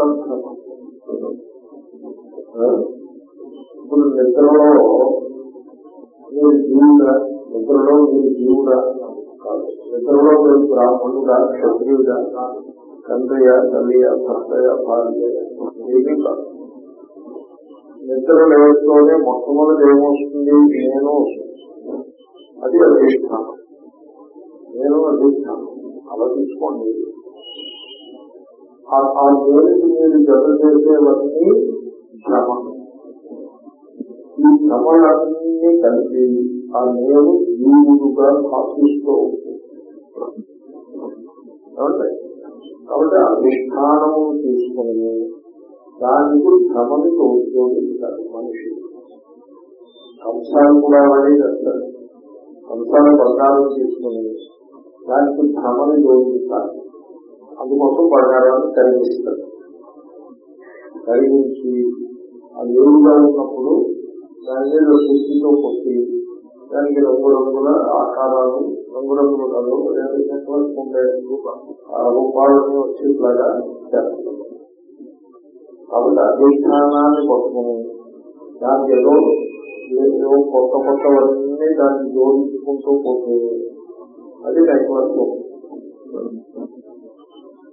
మిగిలినంత ఇప్పుడు నిద్రలో మీరు జీవుడా నిద్రలో మీరు జీవుడా కాదు నిద్రలో మీరు బ్రాహ్మణుడా క్షత్రియుడా తండ్రియ తల్లియ భర్తయ భార్య ఏమీ కాదు నిద్ర లేవతోనే మొట్టమొదటి ఏమొస్తుంది నేను అది అధిష్టానం నేను అధిష్టానం అలా తీసుకోండి ఆ దేనికి మీరు జత చేసేవన్నీ భ్రమ ఈ భ్రమలన్నీ కలిపి ఆ నేను జీవుడుగా భాషిస్తూ ఉంటుంది కాబట్టి అధిష్టానము తీసుకుని దానికి భ్రమని ఉపయోగిస్తారు మనిషి. కంసాలు కూడా వాడే చేస్తారు. కంసాలు బంగారం తీసుకుని దానికి భ్రమని జోడిస్తారు అందుకోసం బంగారాన్ని కరిగిస్తారు కరిగించి ఆ వేరుగా ఉన్నప్పుడు దాని మీద శుద్ధితో కొట్టి దానికి రంగు రంగుల ఆకారాలు రంగురంగుల కళ్ళు నెట్వర్క్ ఉండే రూపాలని వచ్చేట్లాగా చేస్తున్నాం కాబట్టి అధిష్టానాన్ని పట్టుకుని దానికి ఏదో ఏదో కొత్త కొత్తవన్నీ దాన్ని జోడించుకుంటూ పోతుంది అది నెట్వర్క్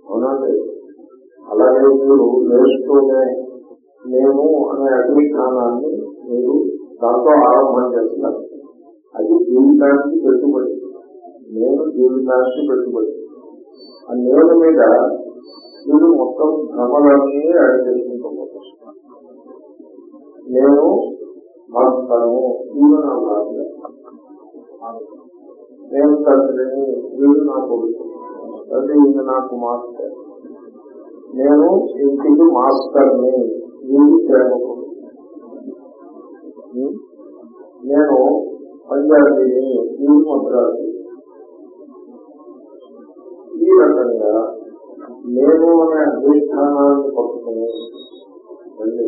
అవునండి అలాగే మీరు నేర్చుకునే నేను అనే అగ్నిజ్ఞానాన్ని మీరు దాంతో ఆరంభం చేస్తున్నారు. అది జీవితానికి పెట్టుబడి. నేను జీవితానికి పెట్టుబడి. ఆ నేను మీద మీరు మొత్తం భ్రమలన్నీ యాడ్ చేసుకుంటూ నేను భక్తను వీడు నా భార్య. నేను తండ్రిని వీళ్ళు నా కొడుకు తండ్రి వీడు నా కుమార్తె. నేను ఇంటికి మాస్టర్ని వీడు సేవకుడు నేను పంజాబీని వీడు మద్రాసు ఈ రకంగా నేను అనే అధిష్టానాన్ని పట్టుకుని రండి.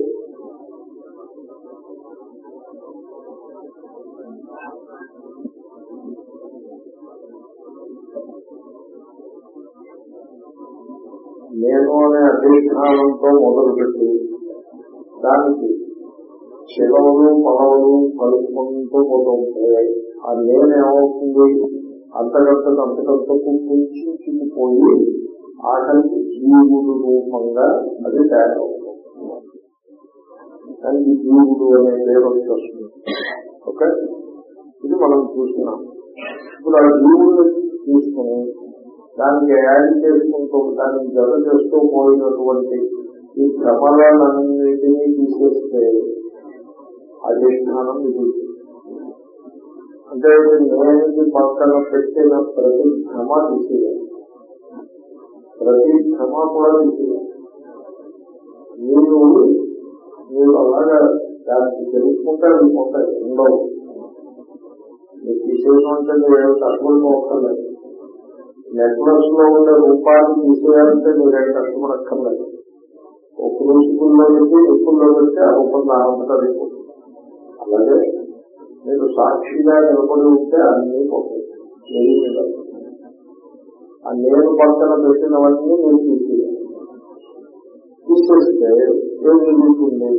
నేను అనే అధిష్టానంతో మొదలుపెట్టి దానికి శిలవులు పలవులు కలుపుకుంటూ పోతూ ఉంటాయి. ఆ నేనేమవుతుంది అంతకంతకు అంతకంతకు కుంచుకుపోయి ఆఖరికి జీవుడు రూపంగా అది తయారవుతుంది. దానికి జీవుడు అనే పేరు వస్తుంది ఓకే? ఇది మనం చూస్తున్నాం. ఇప్పుడు ఆ జీవుడు తీసుకుని దానికి యాడ్ చేసుకుంటూ దానికి జత చేస్తూ పోయినటువంటి ఈ భ్రమలన్నిటినీ తీసేస్తే అధిష్టానం మిగులుతుంది. అంటే నేను పక్కన పెట్టిన ప్రతి భ్రమ తీసేయాలి ప్రతి భ్రమ కూడా తీసేయాలి మీరు మీరు అలాగా దానికి తెలుసుకుంటే వెళ్ళిపోతాయి ఉండవు. మీరు తీసేయడం అంటే తక్కువ ఒక్కర్లేదు నెట్వర్క్స్లో ఉండే రూపాన్ని తీసేయాలంటే మీరేం కష్టపడక్కర్లేదు. ఒక రూపుల్లో నుంచి రూపుల్లో పెట్టి ఆ రూపం దానంతటా అలాగే మీరు సాక్షిగా నిలబడి ఉంటే అన్నీ పోతాయి. ఆ నేను పక్కన పెట్టినవన్నీ నేను తీసేయాలి తీసేస్తే ఏం జరుగుతుంది?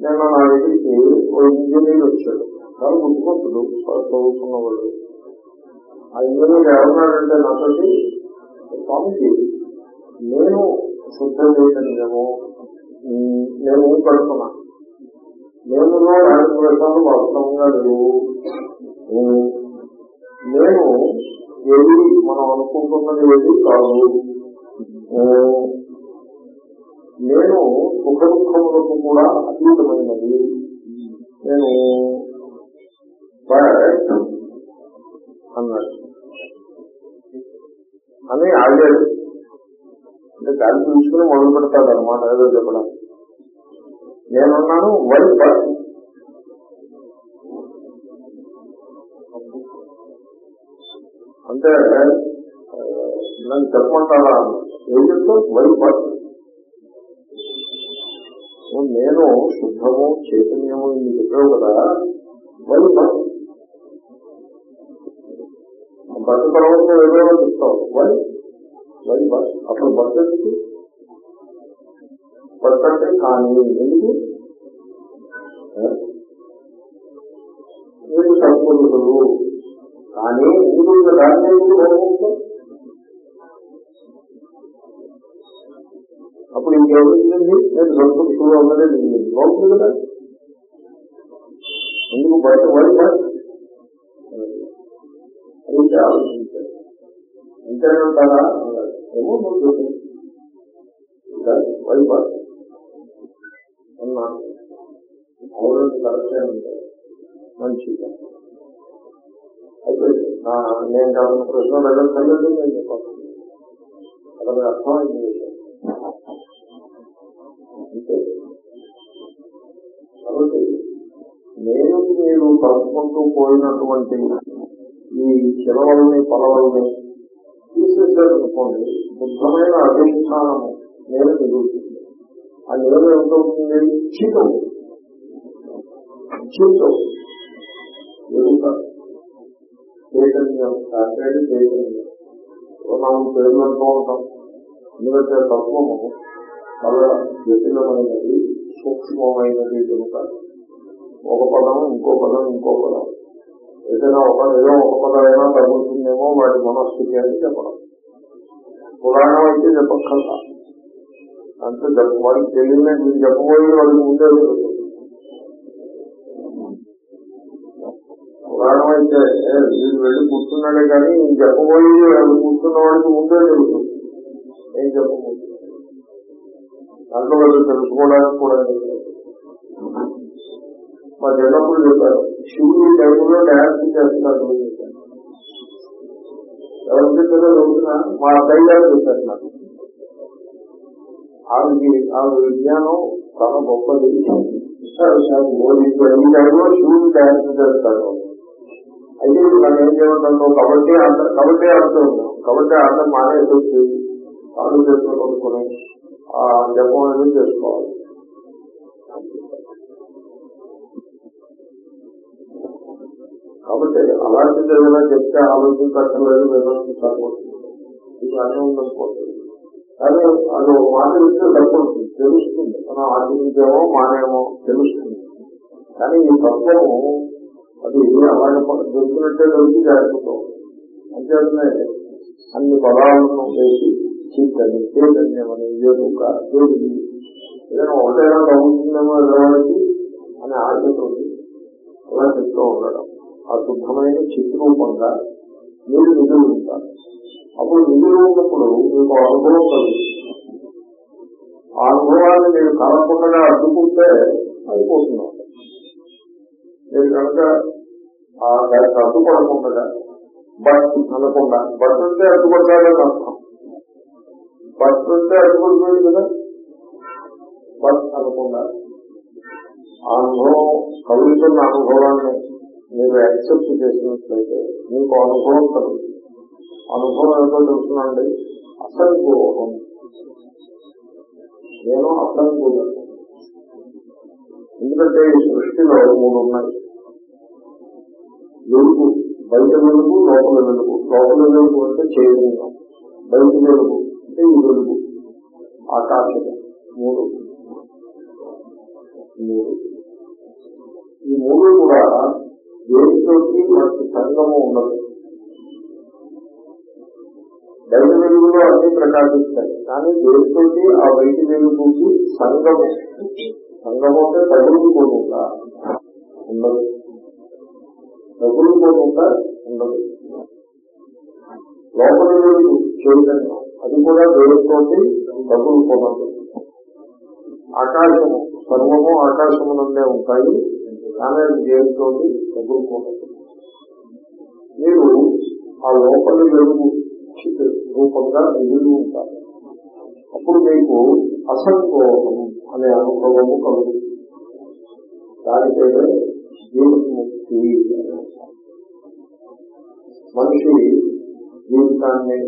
నేను నా ఇంటికి ఓ ఇంజనీర్ వచ్చాడు. చాలా బుద్ధిమంతుడు చదువుకున్న వాళ్ళు. ఆ ఇంజనీర్ ఏమన్నాడంటే నాతోటి స్వామికి నేను శుద్ధం చైతన్యము నేను ఊ పెడుతున్నా నేను రాజద్వేషాలు వాస్తవంగా లేవు. నేను ఏది మనం అనుకుంటున్నది ఏది కాదు. నేను సుఖ దుఃఖములకు కూడా అతీతమైనది. నేను అన్నాడు. అని ఆగాడు. అంటే దాన్ని చూసుకుని మొదలు పెడతాడు అనమాట ఏదో చెప్పడం. నేనున్నాను వై బట్ అంటే నన్ను చెప్పమంటారా? ఏం చెప్తావు? వై బట్ నేను శుద్ధము చైతన్యము ఇది చెప్పావు కదా వై బట్ బట్ట తర్వాత ఏదో చెప్తావు? వై వై బట్ అసలు బట్ ఎందుకు? బట్ అంటే కానీ ఎందుకు? మీరు సంపూర్ణులు కానీ ఎందుకు దాన్ని ఎందుకు భయపడతావు? అప్పుడు ఇంకేమిటి నేను సంతృప్తిగా ఉన్నదే మిగిలింది బాగుంది కదా? ఎందుకు బయట వై బస్ అంతేనంటారా ఉంటారా ఏమో అవునండి కరెక్టే అయితే నేను కావాల్సిన ప్రశ్న వెళ్ళలేదు నేను చెప్పాను అక్కడ అర్థమైంది విషయం. అంతే. కాబట్టి నేను మీరు కలుపుకుంటూ పోయినటువంటి ఈ చిలవల్ని పొలవల్ని తీసేసారనుకోండి శుద్ధమైన అధిష్టానము నేను మిగులుతుంది ఆ నేను ఎంతవుతుంది చీతం చీతం ఎరుక చైతన్యం సాధ్యాన్ని చైతన్యం. నాలుగు పేర్లు అంటూ ఉంటాం. ఎందుకంటే తత్వము చాలా జటిలమైనది సూక్ష్మమైనది కనుక. ఒక పదం ఇంకో పదం ఇంకో పదం. ఏదైనా ఒక ఏదో ఒక పదం అయినా తగ్గుతుందేమో వాటి మనస్థితి అని చెప్పడం. పురాణం అయితే చెప్పక్కర్లా. అంతే చెప్ప వాడికి తెలియలేదు మీరు చెప్పబోయే వాడికి ముందే పురాణం అయితే వీళ్ళు వెళ్ళి కూర్చున్నాడే కానీ నేను చెప్పబోయే వాళ్ళు కూర్చున్న వాడికి ముందే తెలుస్తుంది. ఏం చెప్పబోతుంది దాంట్లో వాళ్ళు తెలుసుకోవడానికి కూడా మా చిన్నప్పుడు చెప్పారు శివుడు టైంలో డ్యాన్స్ చేస్తున్నారు అని చెప్పారు మా గారు నాకు. ఆమెకి ఆమె విజ్ఞానం చాలా గొప్పది మోడీ ఈ టైంలో శివుడు డ్యాన్స్ చేస్తాడు అయితే మనం ఏం చేయమంటాం కబడ్డీ ఆట కబడ్డీ ఆడుతూ ఉన్నాం. కబడ్డీ ఆట మానేసి వచ్చి కాళ్ళు చేతులు కొనుక్కొని ఆ జపం అనేది చేసుకోవాలి. కాబట్టి అలాంటిది ఏమైనా చెప్తే ఆలోచించక్కర్లేదు విమర్శించాలి ఇది అన్నీ ఉందనుకోండి కానీ అది ఒక మాట వింటే సరిపడుతుంది తెలుస్తుంది. మనం ఆచరించేమో మానేమో తెలుస్తుంది. కానీ ఈ తత్వము అది అలాగే దొరికినట్టే దొరికి జాగ్రత్త అంతేతనే అన్ని పదాలను వేసి చీకని చైతన్యమని ఎరుక దేవుడి ఏదైనా ఒకటేనా తగ్గుతుందేమో ఎదవాడికి అనే ఆశతో అలా చెప్తూ ఉండడం. ఆ శుద్ధమైన చిత్రూపంగా మీరు నిధులు ఉంటారు. అప్పుడు నిధులు ఉన్నప్పుడు మీకు అనుభవం కలుగుతుంది. ఆ అనుభవాన్ని మీరు కలగకుండా అడ్డుకుంటే అయిపోతున్నాం మీరు కనుక ఆ దానికి అడ్డుపడకుండా బట్ అనకుండా బట్ అంటే అడ్డుపడతాడని అర్థం. బట్ అంటే అడ్డుపడిపోయింది కదా? బట్ అనకుండా. ఆ అనుభవం కలుగుతున్న అనుభవాన్ని మీరు యాక్సెప్ట్ చేసినట్లయితే మీకు అనుభవం కలుగుతుంది. అనుభవం ఏంటో అసలు అసంకోహం నేను అసంకోహం ఎందుకంటే ఈ సృష్టిలో మూడు ఉన్నాయి. వెలుగు బయట వెలుగు లోపల వెలుగు. లోపల వెలుగు అంటే చేయడం బయట వెలుగు అంటే ఈ వెలుగు. ఆకాశం మూడు. మూడు. ఈ మూడు కూడా దేనితోటి మనకి సంగము ఉండదు. బయట వెలుగులో అన్ని ప్రకాశిస్తాయి. కానీ దేనితోటి ఆ బయట వెలుగుకి సంగము. సంగము అంటే తగులుకోకుండా ఉండదు. తగులుకోకుండా ఉండదు. లోపల వెలుగు చైతన్యం. అది కూడా దేవుడితోటి తగులుకోవడం. ఆకాశము సర్వము ఆకాశమునందే ఉంటాయి. కానీ అది దేవుడితో తగులుకోవడం మీరు ఆ లోపల వెలుగు రూపంగా మిగిలి ఉంటారు. అప్పుడు మీకు అసంకోపం అనే అనుభవము కలుగుతుంది. దాని పేరే జీవన్ముక్తి. మనిషి జీవితాన్ని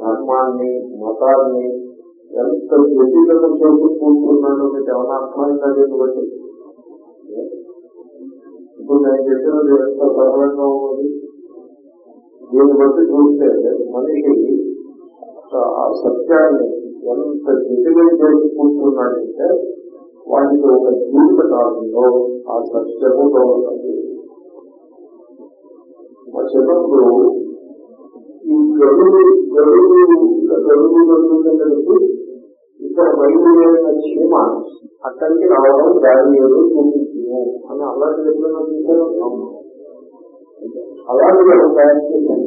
ధర్మాన్ని మతాన్ని ఎంత వ్యక్తిగతం చేసుకుంటున్నాడో మీకు ఏమైనా అర్థమైందా దీన్ని బట్టి? ఇప్పుడు నేను చెప్పినది ఎంత సరళంగా ఉన్నది. దీన్ని బట్టి చూస్తే మనిషి ఆ సత్యాన్ని ఎంత జటిలం చేసుకుంటున్నాడంటే వాటికి ఒక జీవిత కాలంలో ఆ సత్యము దొరకదు మా చిన్నప్పుడు ఈ గడువు గడువు గడువు గడువు ఇక్కడ బయలుదేరిన చీమ అక్కడికి రావడం దాని ఏదో చూపించము అని అలాంటి ఎప్పుడైనా చూసాను అలాంటి నేను తయారు చేశాను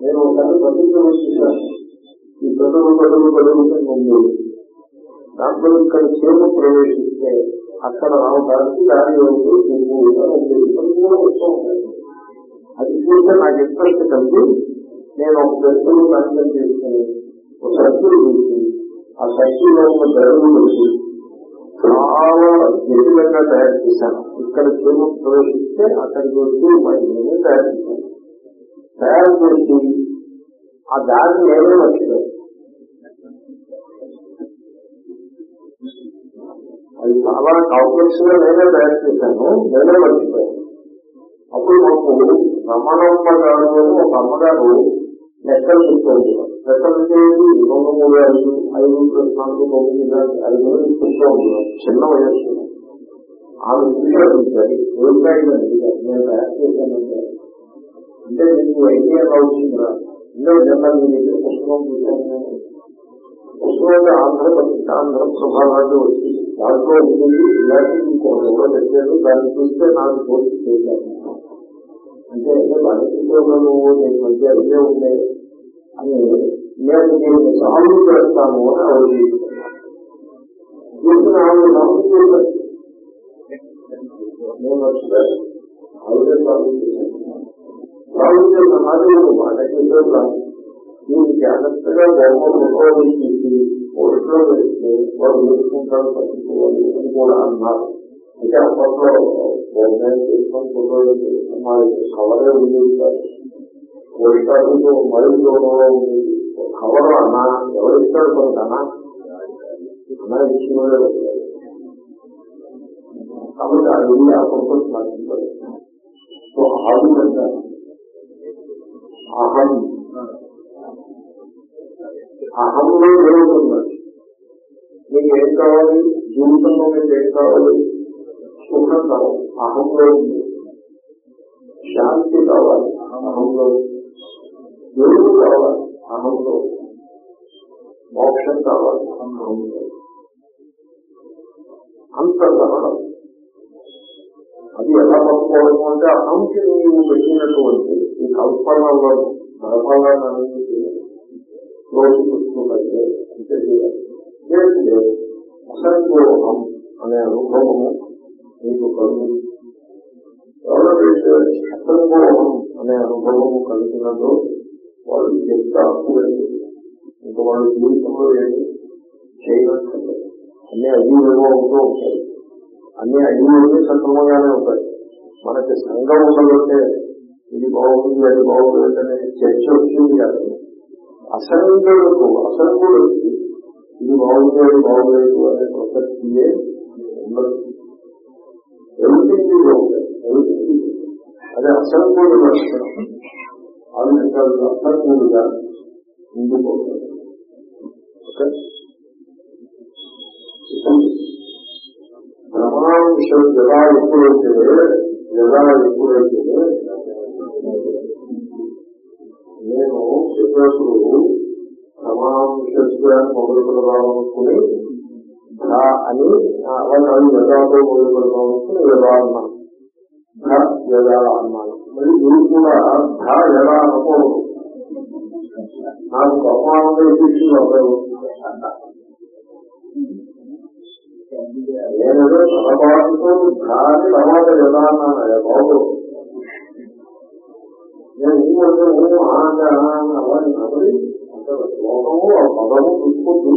నేను ఒకసారి పత్రికలు చూశాను ఈ ప్రజలు గడువు గడువు ముందు దాంట్లో ఇక్కడ చీమ ప్రవేశిస్తే అక్కడ రావడానికి దాని రోజు నువ్వు కూడా వస్తూ ఉంటాయి అది చూస్తే నాకు ఇంట్రెస్ట్ కలిగి నేను ఒక వ్యక్తులు నాశనం చేసుకుని ఒక సర్కిల్ చూసి ఆ సర్కిల్లో ఉన్న ధరలు చూసి చాలా జటిలంగా తయారు చేశాను ఇక్కడ చెరువు ప్రవేశిస్తే అక్కడికి వచ్చి మరి నేనే తయారు చేశాను తయారు చేసి ఆ దారిని నేనే వచ్చాను అది చాలా కాంప్లెక్స్గా నేనే తయారు చేశాను నేనే మర్చిపోయాను. అప్పుడు మాకు రమణమ్మ గారు ఒక అమ్మగారు లెక్కలు చెప్తూ ఉంటారు రెండు మూడు ఐదు ఐదు ప్లస్ నాలుగు తొమ్మిది ఐదు చెప్తూ ఉంటారు చిన్న వయస్సు ఆమె చూశారు ఏమిటా నేను తయారు చేశానంటే అంటే మీకు ఐడియా వచ్చిందా ఇందులో జనరల్ మీ దగ్గర పుస్తకం చూశాను. నేను పుస్తకంలో ఆంధ్రపత్రిక ఆంధ్ర ప్రభావాన్ని వచ్చి దాంట్లో ఉంటుంది. ఇలాంటి ఇంకో ఇంకోటి పెట్టారు. దాన్ని చూస్తే నాకు పోటీ చేశాను అంటే బాలకృష్ణలో నేను మధ్య ఐడియా ఉండే అని నేను దీన్ని సాల్వ్ చేస్తాను అని ఆవిడ చేసిన ఆవిడ సాల్వ్ చేశాను నేను వచ్చాను ఆవిడే సాల్వ్ చేశాను సాల్వ్ చేసిన నాది బాలకృష్ణ దీన్ని జాగ్రత్తగా బొమ్మలు తీసి ఓట్లో వేస్తే వాడు పట్టుకోవాలి అని కూడా అన్నారు అయితే అప్పట్లో బొమ్మ చేసుకొని ఫోటోలు కవరే ఉండేది ఓడికాడు మరింతలో దూరంలో ఉండేది కవర్ ఎవరు ఇస్తాడు కొంత అన్న? అన్నా ఇచ్చిన కాబట్టి ఆ వెళ్ళి ఆ ఫోటో సాధించాలి సో ఆ విధంగా అహం అహంలో జరుగుతున్నాడు మీకు ఏం కావాలి? జీవితంలో మీకు ఏం కావాలి? సుఖం కావాలి. అహంలో ఉంది. శాంతి కావాలి. అహంలో ఉంది. దేవుడు కావాలి ఆనందం మోక్షం కావాలి ఆనందం అంత సరళం అది ఎలా పట్టుకోవడం అంటే అహంకి నీవు పెట్టినటువంటి ఈ కల్పనలను గర్భాలన్నింటినీ రోజుకుంటున్నట్లే అంటే లేదు అసంకోహం అనే అనుభవము మీకు కలుగు ఎవరైతే అసంకోహం అనే అనుభవము కలిగినదో వాళ్ళు ఎంత చెప్తారు ఇంకా వాళ్ళ జీవితంలో ఏమి చేయనక్కర్లేదు అన్ని అజీవేమో ఉంటూ ఉంటాయి అన్ని అజీవులన్నీ సక్రమంగానే ఉంటాయి మనకి సంఘం ఉండదంటే ఇది బాగుంది అది బాగుంది అనే చర్చ వచ్చింది కాదు అసంగులకు అసంగులకి ఇది బాగుంది అది బాగులేదు అనే ప్రసక్తియే ఉండదు ఎవ్రీథింగ్ అదే అసంగుడు లక్షణం ఆ విధంగా అసంగుడుగా ఉండిపోతుంది. ఓకే. బ్రహ్మాంశం ఎలా ఎప్పుడైతే ఎలా ఎప్పుడైతే నేను చెప్పినప్పుడు బ్రహ్మాంశాన్ని మొదలు పెడదామనుకుని ధ అని అవన్నీ యథాతో మొదలు పెడదామనుకుని యథా అన్నాను. యథా అన్నాను. మరి గురువు కూడా ధర ఎలా అనుకోవద్దు నాకు బ్రహ్మాండ విషయం నేనేదో తలబాటుతో దాని తర్వాత ఎలా అన్నాను బాబు. నేను ఊరంటే ఊరు అలాంటి అవన్నీ శ్లోకము ఆ పదము చూసుకుంటూ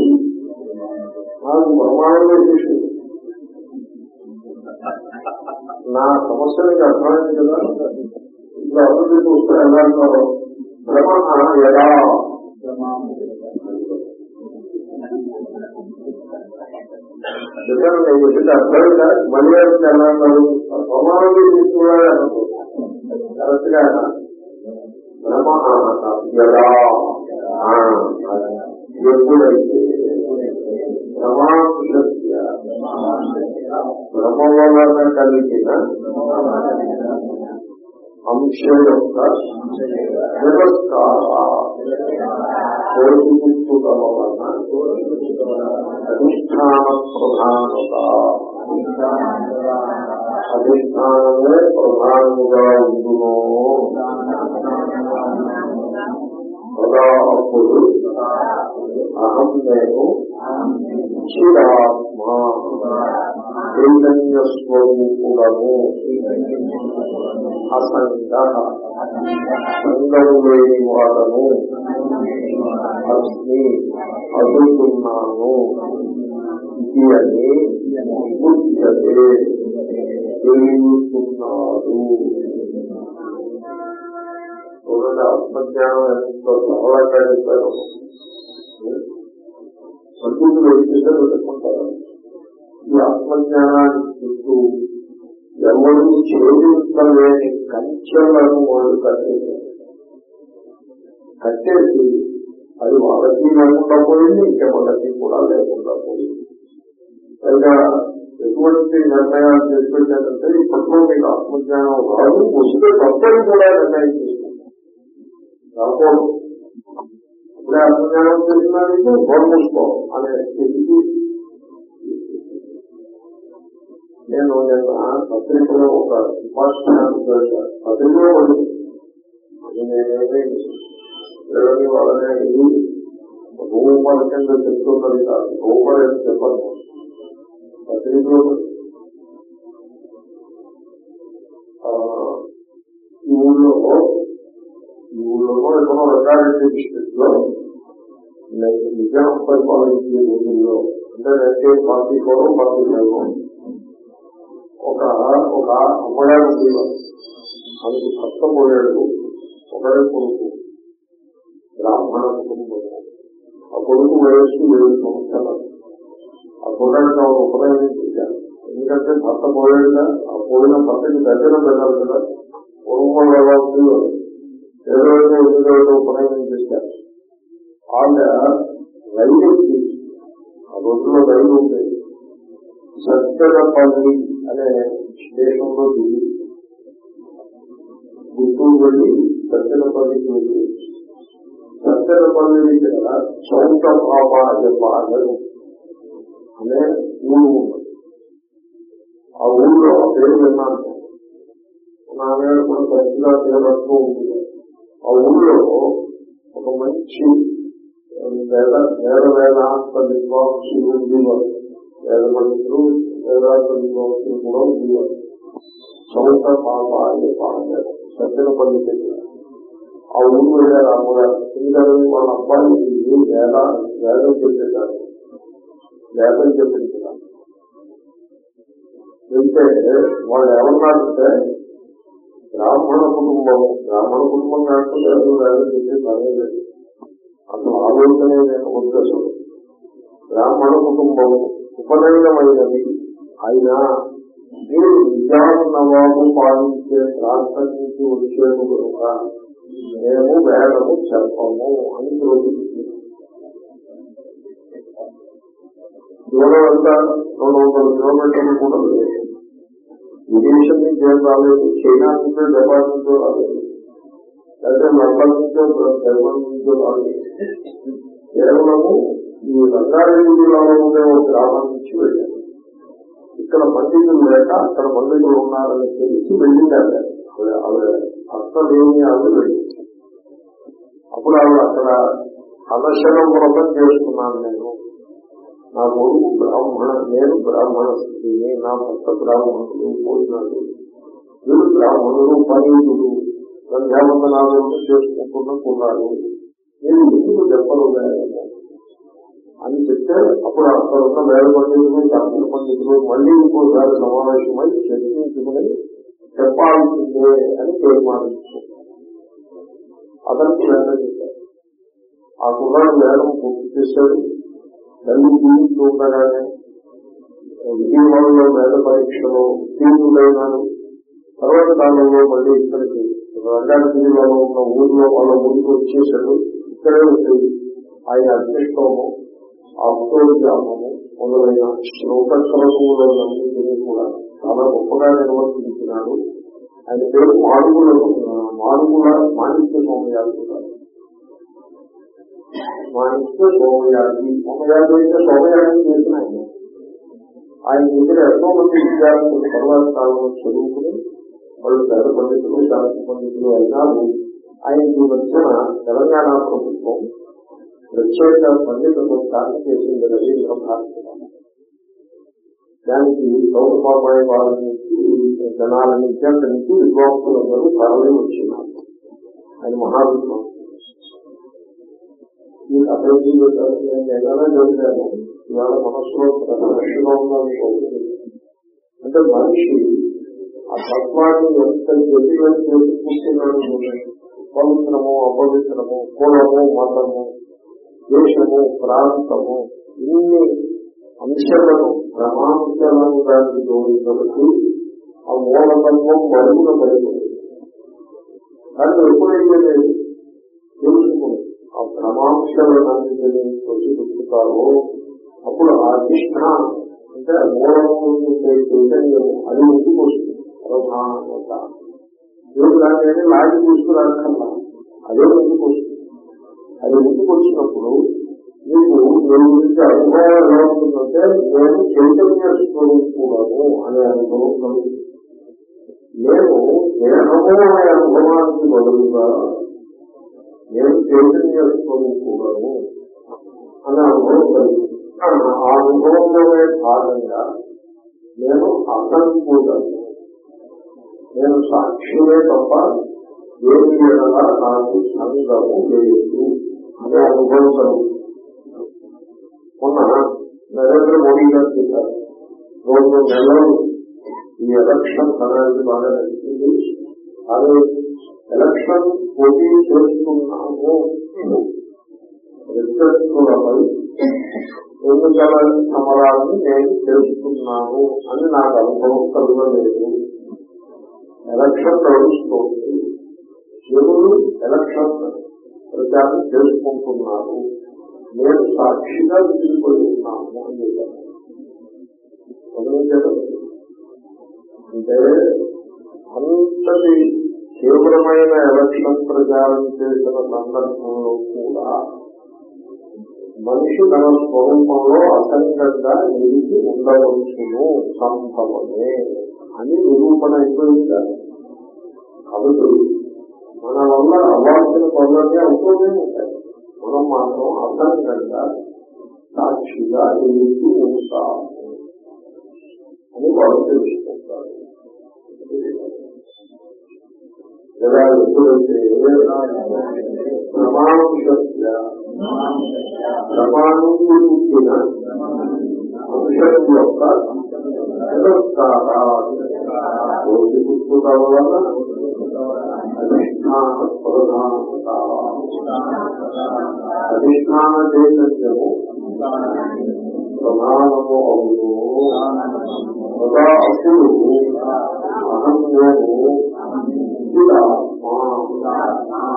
నాకు బ్రహ్మాండంలో చేసింది నా సమస్య నీకు అర్థమైంది కదా. ఇప్పుడు అభివృద్ధి చూస్తే ఎలా అంటారు బ్రహ్మ ఎలా డిఫరెంట్ అయ్యింది అర్థమైందా మళ్ళీ ఎలా అన్నారు కరెక్ట్గా ఎలా ఎప్పుడైతే వలన కలిగిన అంశ యొక్క తిరస్కార కోరిపుట్టుట వలన అధిష్టాన ప్రధానత అధిష్టానమే ప్రధానముగా ఉండును. కదా అప్పుడు అహం నేను చిరాత్మ చైతన్య స్వరూపుడము అసంగ సంగము లేని వాడను అస్మి అడుగుతున్నాను. ఇది అని బుద్ధతే తెలియతున్నాడు చూడండి ఆత్మజ్ఞానం ఎంత సరళంగా చెప్పారు సంతృప్తులు ఏం చేశారో చెప్పుకుంటారు ఈ ఆత్మజ్ఞానానికి చుట్టూ ఎవరు ఛేదించలేని కంచెలను వాళ్ళు కట్టేది కట్టేసి అది వాళ్ళకి లేకుండా పోయింది ఇంకెవరికి కూడా లేకుండా పోయింది. పైగా ఎటువంటి నిర్ణయాలు చేసి ఇప్పట్లో మీకు ఆత్మజ్ఞానం రాదు వస్తే తప్పని కూడా నిర్ణయం చేసుకుంటాం రాకూడదు. ఇప్పుడే ఆత్మజ్ఞానం చేసినా మీకు గోల్ మూసుకో అనే స్థితికి నేను నిన్న పత్రికలో ఒక ఉపాసనాన్ని పత్రికలో ఉంది. అది నేనేమి ఎవరి వాళ్ళనే ఇది రూపల కింద చెప్తున్నది కాదు రూపలు చెప్పను. పత్రికలో ఈ ఊళ్ళో ఈ ఊళ్ళో ఎక్కడో రంగారెడ్డి డిస్ట్రిక్ట్లో నిజాం పరిపాలించే ఊళ్ళో అంటే nineteen forty four forty five ఒక ఒక అమ్మగారు ఉండేవారు అందుకు భర్త పోయాడు ఒకడే కొడుకు. బ్రాహ్మణ కుటుంబం. ఆ కొడుకు వయస్సు ఏడు సంవత్సరాలు. ఆ కుర్రాడికి ఆమె ఉపనయనం చేశారు ఎందుకంటే భర్త పోయాడుగా ఆ పోయిన భర్తకి దగ్గర పెట్టాలి కదా. పూర్వం ఎలా ఉంది ఏదో ఏదో ఉపనయనం చేశారు. ఆమె రైలుకి ఆ రోజుల్లో రైలు ఉండేది సత్యనపల్లి పల్లి అదే దేశంలో గుంటూరు వెళ్ళి సత్యనపల్లికి వెళ్ళి సత్యనపల్లి దగ్గర చౌక పాపాలు అనే ఊరు ఉన్నది ఆ ఊళ్ళో పేరు విన్నాను. నాన్నగారు కూడా పెద్దగా తిరగస్తూ ఉంటుంది. ఆ ఊళ్ళో ఒక మంచి వేద వేద వేదాంత విద్వాంసులు ఉండేవారు వేద పండితులు వేదాంత కూడా ఉండేవారు సమంత పాప అని పాప సజ్జన ఆ ఊరు వెళ్ళారు అమ్మగారు ఎందుకంటే వాళ్ళ అబ్బాయి వేద వేదం చెప్పేశారు వేదం చెప్పించారు అంటే వాళ్ళు ఏమన్నారంటే బ్రాహ్మణ కుటుంబం బ్రాహ్మణ కుటుంబం కాకుండా వేదం చెప్పే పనే లేదు అసలు ఆలోచనే నేను ఉద్దేశం బ్రాహ్మణ కుటుంబం ఉపనయనమైనది. ఆయన మీరు విద్యానవాబు పాలించే ప్రాంతం నుంచి వచ్చేది కనుక మేము వేదము చెప్పము అని చూపిస్తుంది దూరం అంతా రెండు వందల కిలోమీటర్లు కూడా లేదు. విదేశం నుంచి ఏం రాలేదు చైనా నుంచో జపాన్ నుంచో రాలేదు. లేకపోతే లండన్ నుంచో జర్మన్ నుంచో రాలేదు. కేవలము ఈ రంగారెడ్డి జిల్లాలో ఉండే ఒక గ్రామం నుంచి వెళ్ళారు. ఇక్కడ పండితులు లేక అక్కడ పండితులు ఉన్నారని తెలిసి వెళ్ళింది ఆవిడ ఆవిడ ఆవిడ ఆవిడ వెళ్ళింది. అప్పుడు ఆవిడ అక్కడ అనశనం వ్రతం చేస్తున్నాను నేను. నా కొడుకు బ్రాహ్మణ నేను బ్రాహ్మణ స్థితిని నా భర్త బ్రాహ్మణుడు పోయినాడు. వీళ్ళు బ్రాహ్మణుడు పనీతుడు సంధ్యావందనాలు చేసుకుంటున్న కున్నాడు నేను ఎందుకు చెప్పను వేదము అని చెప్తే అప్పుడు అక్కడ ఉన్న పండితులు శాస్త్ర పండితులు మళ్ళీ ఇంకోసారి సమావేశమై చర్చించుకుని చెప్పాల్సిందే అని తీర్మానించారు అతనికి వేద చెప్పారు. ఆ కుర్రాడు వేదం పూర్తి చేశాడు. తల్లి జీవిస్తూ ఉండగానే విజయవాడలో వేద పరీక్షలో ఉత్తీర్ణులైనాడు తర్వాత కాలంలో మళ్ళీ ఇక్కడికి రంగారెడ్డి జిల్లాలో ఉన్న ఊరిలో వాళ్ళ ఊరికి వచ్చేసాడు ఇక్కడే ఉంటుంది ఆయన అధ్యక్షము ఆప్తోద్యామము మొదలైన శ్లోక శ్లోకస్వరూపులన్నింటినీ కూడా. చాలా గొప్పగా నిర్వర్తించినాడు. ఆయన పేరు మాడుగుల మాడుగుల మాణిక్య సోమయాజు మాణిక్య సోమయాజి సోమయాజు అయితే సోమయాజం చేసిన ఆయన. ఆయన దగ్గర ఎంతో మంది విద్యార్థులు తర్వాత కాలంలో చదువుకుని వాళ్ళు పేద పండితులు శాస్త్ర పండితులు అయినారు. ఆయన మధ్యన తెలంగాణ ప్రభుత్వం ప్రత్యేక పండితులు సంస్థాన్ని చేసింది రవీంద్ర భారతి దానికి గౌరవపాయ వాళ్ళ నుంచి జనాల నుంచి అక్కడి నుంచి విద్వాంసులందరూ తరలి వచ్చినారు. ఆయన మహావిద్వాంసులు. ఈ అభివృద్ధి నేను ఏదైనా ఇవాళ మనస్సులో ప్రదర్శనగా ఉందని అంటే మనిషి ఆ తత్వాన్ని ఎంత గట్టిగా కూర్చున్నాడు పవిత్రము అపవిత్రము కులము మతము దేశము ప్రాంతము ఇన్ని అంశాలను ప్రమాంశాలను దానికి జోడించబట్టి ఆ మూలతత్వం మరుగున పడిపోయింది కానీ ఎప్పుడైతే తెలుసుకుని ఆ భ్రమాంశాలన్నింటినీ తొచ్చిపుచ్చుతారో అప్పుడు ఆ అధిష్టానం అంటే మూలము చైతన్యం అది ముందుకు ప్రధానంగా. దేవుడు దాన్ని లాగి తీసుకురాకల్లా అదే ముందుకు వస్తుంది. అది ఎందుకు వచ్చినప్పుడు మీకు నేను గురించి అనుభవం ఎలా ఉంటుందంటే నేను చైతన్య స్వరూపుడము అనే అనుభవం కలుగుతుంది. నేను దేహము అనే అనుభవానికి బదులుగా నేను చైతన్య స్వరూపుడము అనే అనుభవం కలుగుతుంది. ఆ అనుభవంలోనే భాగంగా నేను అసంపూర్ణము నేను సాక్షినే తప్ప ఏమి నాకు సంగము లేదు. అనే అనుభవం మొన్న నరేంద్ర మోడీ గారు చెప్పారు. రెండు నెలలు ఈ ఎలక్షన్ అనేది బాగా నడిచింది. అదే ఎలక్షన్ పోటీ చేస్తున్నాము. రిజల్ట్లపై ఎన్నికల సమరాన్ని నేను తెలుసుకున్నాను అని నాకు అనుభవం కలగలేదు. ఎలక్షన్ నడుస్తోంది. జనులు ఎలక్షన్ ప్రచారం చేసుకుంటున్నారు నేను సాక్షిగా తీసుకొని ఉన్నాను అని చెప్పాను అంటే అంతటి తీవ్రమైన ఎలక్షన్ ప్రచారం చేసిన సందర్భంలో కూడా మనిషి తన స్వరూపంలో అసంగంగా నిలిచి ఉండవచ్చును సంభవమే అని నిరూపణ అయిపోయింది. కాబట్టి మన వల్ల అవ్వాల్సిన పనులన్నీ అవుతూనే ఉంటాయి మనం మాత్రం అసంగంగా సాక్షిగా నిలిచి ఉంటాము. అని వాడు తెలుసుకుంటారు. ఎలా ఎప్పుడైతే ప్రమాణంశస్య ప్రమాణం పుట్టిన అంశం యొక్క రోజు పుట్టుక వలన అధిష్టాన ప్రధానత అధిష్టాన చైతన్యము ప్రధానము అవును సదా అప్పుడు అహంయోము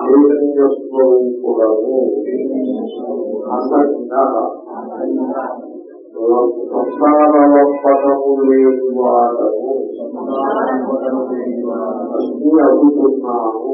చైతన్య స్వరూపుడము అసంగ సంసారవపదము లేని వాడము అన్ని అడుగుతున్నాము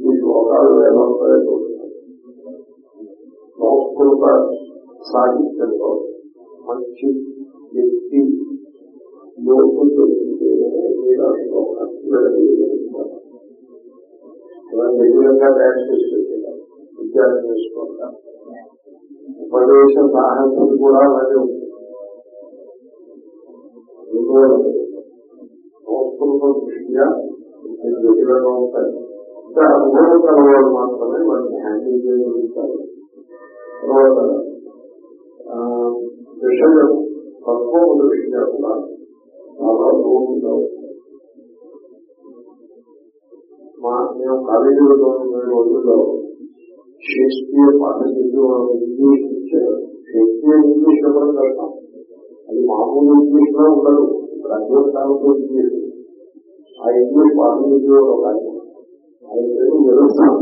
ఈ శ్లోకాలు ఏమంటాయో సంస్కృత సాహిత్యంలో మంచి వ్యక్తి లోపు దొరికితేనే నిజంగా తయారు చేసి పెట్టారు విచారం చేసుకుంటారు ఉపదేశ సాహసం కూడా అలాగే ఉంటుంది. సంస్కృతం దృష్ట్యా జటిలంగా ఉంటాయి ఇంకా అనుభవం కలవాళ్ళు మాత్రమే వాటిని హ్యాండిల్ చేయగలుగుతారు. తర్వాత విషయం తత్వం దృష్ట్యా కూడా చాలా దూరంగా మా మేము కాలేజీలో చదువుకునే రోజుల్లో షేక్స్పియర్ పాఠం చెప్పి వాళ్ళు ఇంగ్లీష్ ఇచ్చారు షేక్స్పియర్ ఇంగ్లీష్ ఎవరు కడతాం అది మామూలు ఇంగ్లీష్లో ఉండదు. ఇప్పుడు కాలంలో ఇంగ్లీష్ ఆ ఇంగ్లీష్ పాఠం ఒక ఆయన. ఆయన పేరు విల్సన్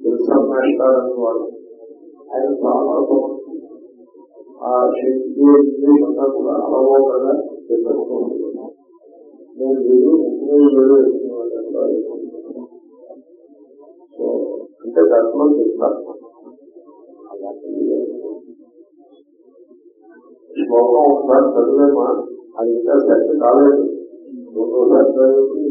విల్సన్ మాస్టర్ ఆయన చాలా ఆ షేక్స్పియర్ అంతా కూడా అలవోకగా నేను ముఖ్యమైన వేసుకున్నాను సో అంటే దాంట్లో చెప్తాను ఒకసారి చదివేమా? అది ఇంకా సెట్ కాలేదు. రెండోసారి చదివి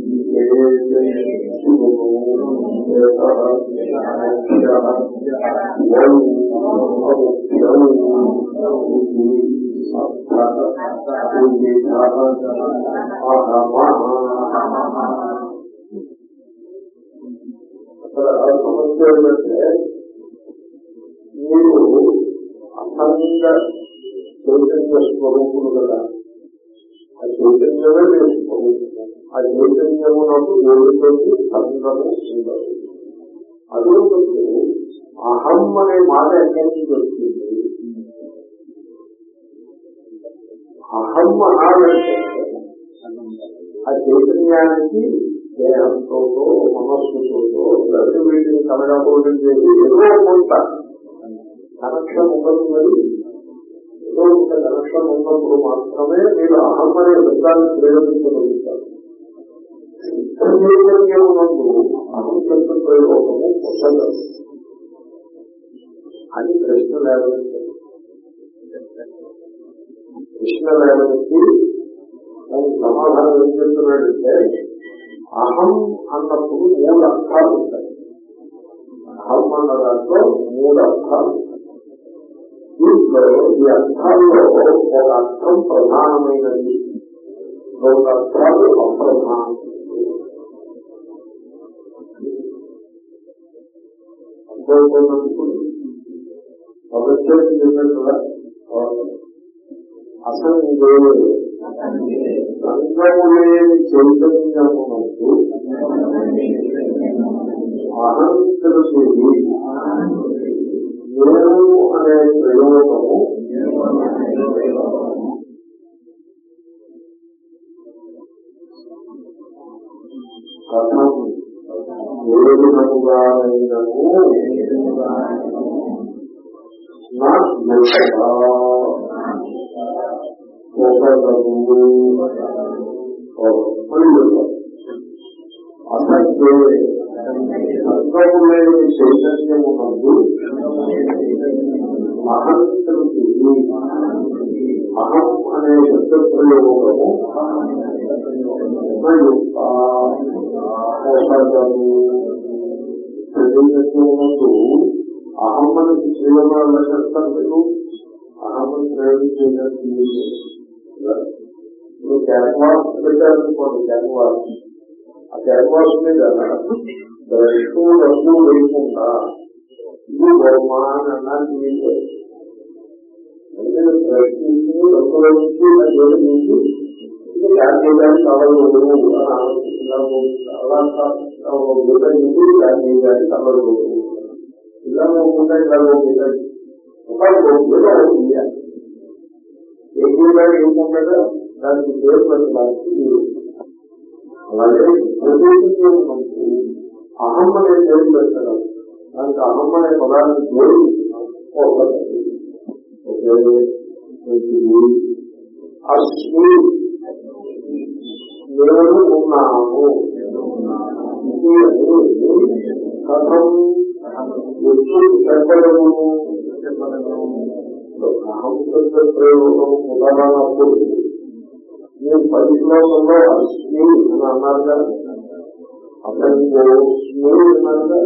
చైతన్య స్వరూపులు కదా ఆ చైతన్యమే మీరు స్వరూపము ఆ చైతన్యమునకు దేవుడితోటి సంతము ఉండదు. అదొకటి అహం అనే మాట ఎక్కడి నుంచి వచ్చింది అహం అనాలంటే ఆ చైతన్యానికి దేహంతో మనస్సుతో ప్రతి వీటిని కలగకూడదు చేసి ఏదో కొంత కనెక్షన్ ఉండదు మరి ఏదో కొంత కనెక్షన్ ఉన్నప్పుడు మాత్రమే మీరు అహం అనే శబ్దాన్ని ప్రయోగించగలుగుతారు చైతన్యం ఉన్నందు ప్రయోగము పొందగలదు అని ప్రశ్న లేవనెత్తారు ప్రశ్న లేవనెత్తి దానికి సమాధానం ఏం చెప్తున్నాడంటే అహం అన్నప్పుడు మూడు అర్థాలు ఉంటాయి. అహం అన్న దాంట్లో మూడు అర్థాలు ఉంటాయి. దీంట్లో ఈ అర్థాల్లో ఒక అర్థం ప్రధానమైనది రెండు అర్థాలు అప్రధానం. అనుకోకుండా ప్రత్యేకం చెప్పినట్టుగా అసలు సంగము లేని చైతన్యమునకు అనంతరసి నేను అనే ప్రయోగము ఏ విధముగానైనను నా అసంఖ్యే సంగము లేని అనే శబ్ద ప్రయోగము అహం మనకి శ్రీయమాల చెప్తారు మీరు అహం ప్రయోగించేటట్టు ఇప్పుడు క్యాన్వాస్ పెట్టారనుకోండి క్యాన్వాస్ ఆ క్యాన్వాస్ మీద బ్రష్ రంగు లేకుండా ఇది బొమ్మ అన్నానికి రంగు నుంచి అది నుంచి ఇది చేయడానికి కలవదు అని అలా గీత చేయడానికి ఇలా పోకుండా ఇలా పోకుండా పోకుండా దానికి పేరు పెట్టడానికి అలాగే ప్రదేశించేందుకు అహం అనే పేరు. పెట్టడం దానికి అహం అనే పదాన్ని జోడించాలి అస్మి నేను ఉన్నాను కథం ఎప్పుడు చెప్పడము ప్రయోగం ఉదాహరణప్పుడు మీరు పది శ్లోకంలో అస్మి అని అన్నారు కదా. అన్నారు కదా.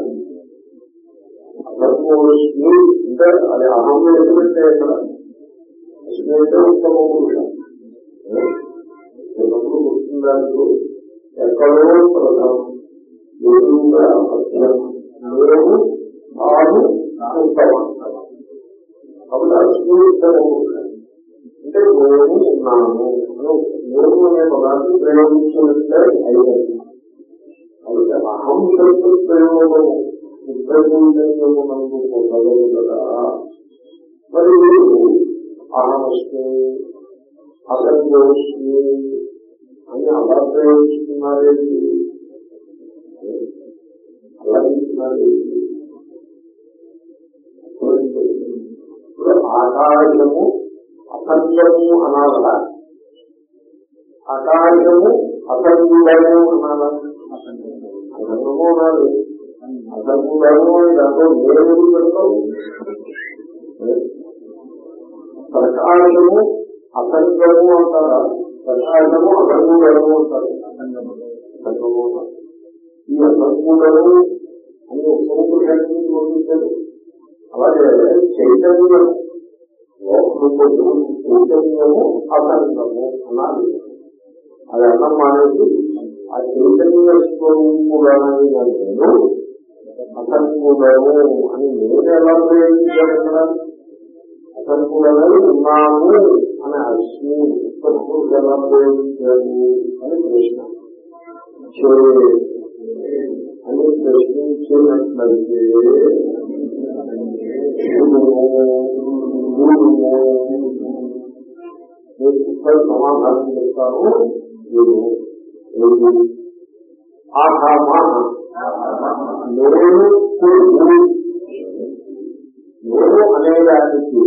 అంటే అది అహం ఉత్తమ ఎప్పుడు గుర్తుందానికి ఎక్కడో ప్రధానం ఎదురుగా మధ్యం నేను ఆరు ఉత్తమ కాబట్టి అస్మి అంటే నేను ఉన్నాను నేను అనే పదాన్ని కాబట్టి అహం ప్రయోగము పొందగలదు కదా. మరి మీరు అహమస్మి అసంతోష్మి అని అలా ప్రయోగిస్తున్నారేంటి అలా ఇస్తున్నారేంటి ఇప్పుడు ఆకాశము అసంగము అనాలా అకార్యము అసంగుడము అనాలా? అసంగము అనాలి. అసంగుడము అని దాంట్లో నేను పెడతావు ప్రకాశము అసంగము అంటారా? ప్రకాశము అసంగుడము ఈ అసంగుడము అన్ని ఉత్తముడు వర్ణించారు అలాగే చైతన్యం చైతన్యము అసంగము అనాలి అది అన్నం మానేసి ఆ చైతన్య స్వరూపుడనైన నేను అసంగుడము అని నేను ఎలా ప్రయోగించాను కదా ఉన్నాము ఉన్నాను అశ్మి ఉత్తముడు అని ప్రశ్న. అని ప్రశ్నించినట్లయితే నేను ఇక్కడ సమాధానం చెప్తాను మీరు ఆహామా నేను నేను అనేదానికి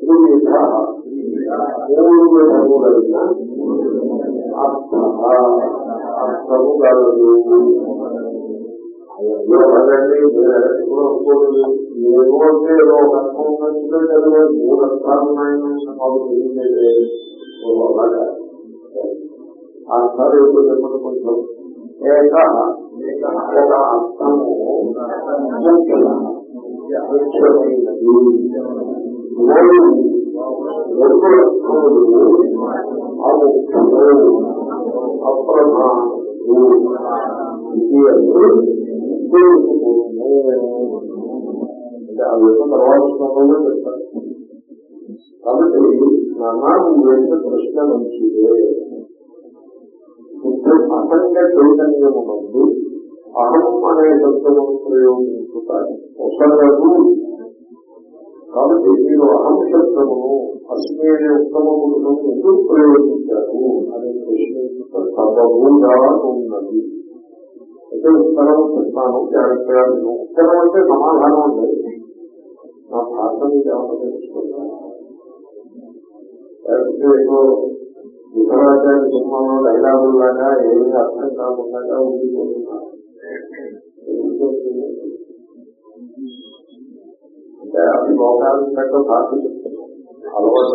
త్రివిధ మూడు విధములైన అర్థ అర్థము నేను అంటే ఏదో ఒక అర్థం ఉన్నట్టుగా కదా మూడు అర్థాలు ఉన్నాయని మాకు తెలియలేదు అలాగా ఆ సార్ చెప్పండి కొంచెం. ఏక ఒక అర్థము ఆ కాబట్టి నాన్న నువ్వు వేసిన ప్రశ్న మంచిదే శుద్ధ అసంగ చైతన్యమునందు అహం అనే శబ్దము ప్రయోగించుట ఒసగదు కాబట్టి మీరు అహం శబ్దమును అస్మి అనే ఉత్తమ పురుషులను ఎందుకు ప్రయోగించారు అనే ప్రశ్నించుట సర్వభూగా ఉన్నది అయితే ఉత్తరం చెప్తాను జాగ్రత్తగా విను. ఉత్తరం అంటే సమాధానం అండి. నా భాష మీద ఏమన్నా తెలుసుకుంటా లేకపోతే ఏదో సినిమాలో డైలాగుల్లాగా ఏమీ అర్థం కాకుండా ఉండిపోతున్నారు? అంటే అది లోకానికి భాష చెప్తున్నాం అలవాటు